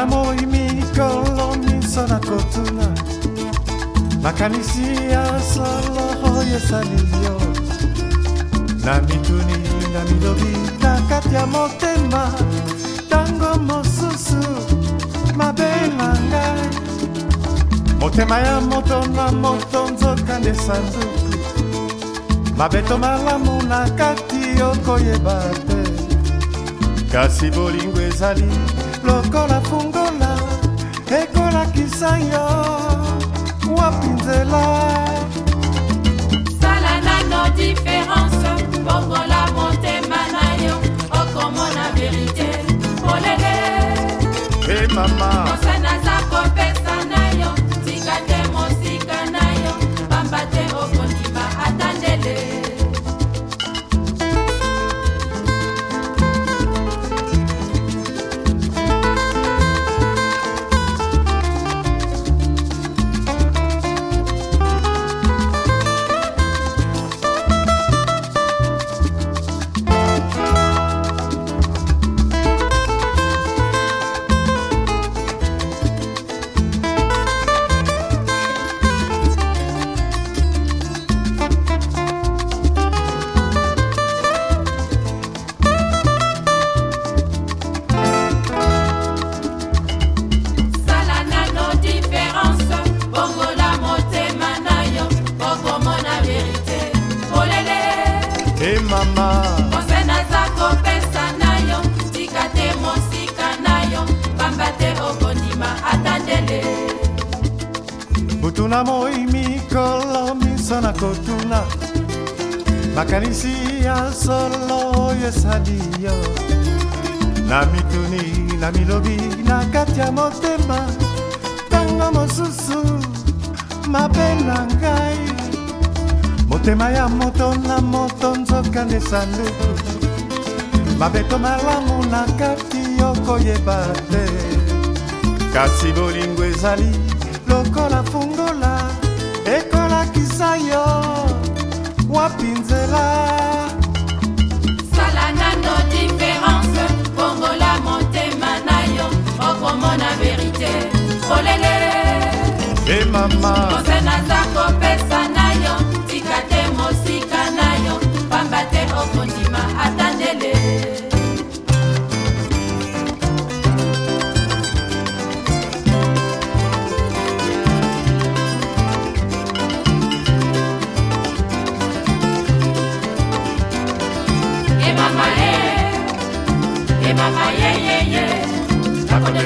na moi mikolo miso na kotuna makanisi ya solo oyo esali yo na mituni na milobi na kati ya motema ntango mosusu mabe na ngai motema ya moto na moto nzoka nde sanduku mabeto malamu na kati okoyeba te kasi bolingo ezali lokola fungola ekolakisa yo wapi nzela sala nano diference bongola motema na yo okomona verite polele e eh, hey, mama na moi mikolo miso nakotuna makanisi ya solo oyo esali yo na mituni na milobi na kati ya motema ntango mosusu mabe na ngai motema ya moto na moto nzoka nde sanduku mabeto malamu na kati yokoyeba te kasi bolingo ezali lokola na yo wapi nzela sala nano diference pongola motema na yo okomona verite kolele e eh, hey mama Kosena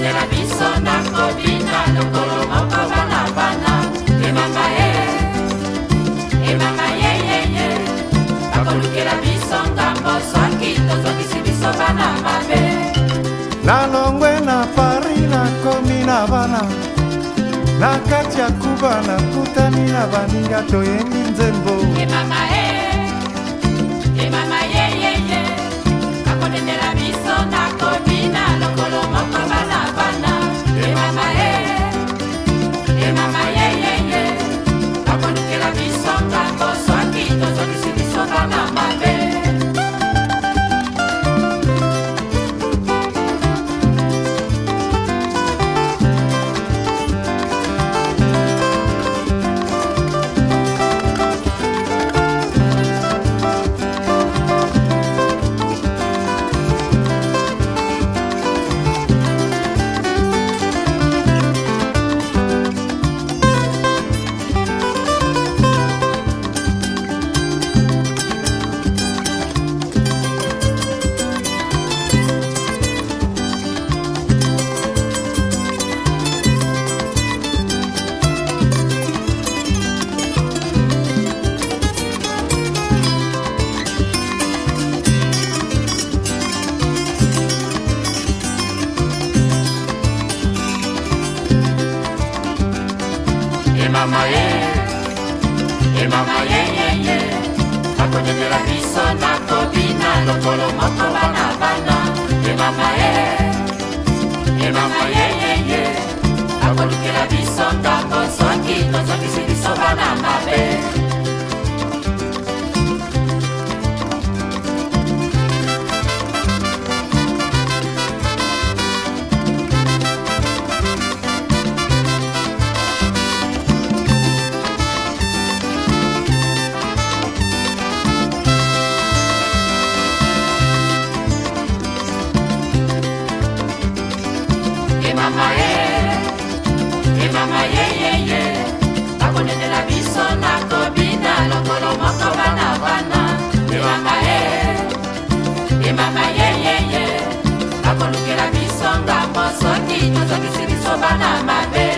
kobandela biso na kobina lokolo moko bana bana emanga ye emanga yeyeye bakolukela biso ngambo soki tozokisi biso bana mabe nalongwe na pari nakomi na bana na kati ya kuba nakutani na baninga toyembi nzembo emanga ye mama ye e mama ye ye ye akonyemela biso nakobina lokolo moko bana bana e mama ye kobanga yeyeye bakondendela biso na kobina lokolo moko bana bana emama e emama yeyeye bakolukela biso ngambo soki tozongisi biso bana mabe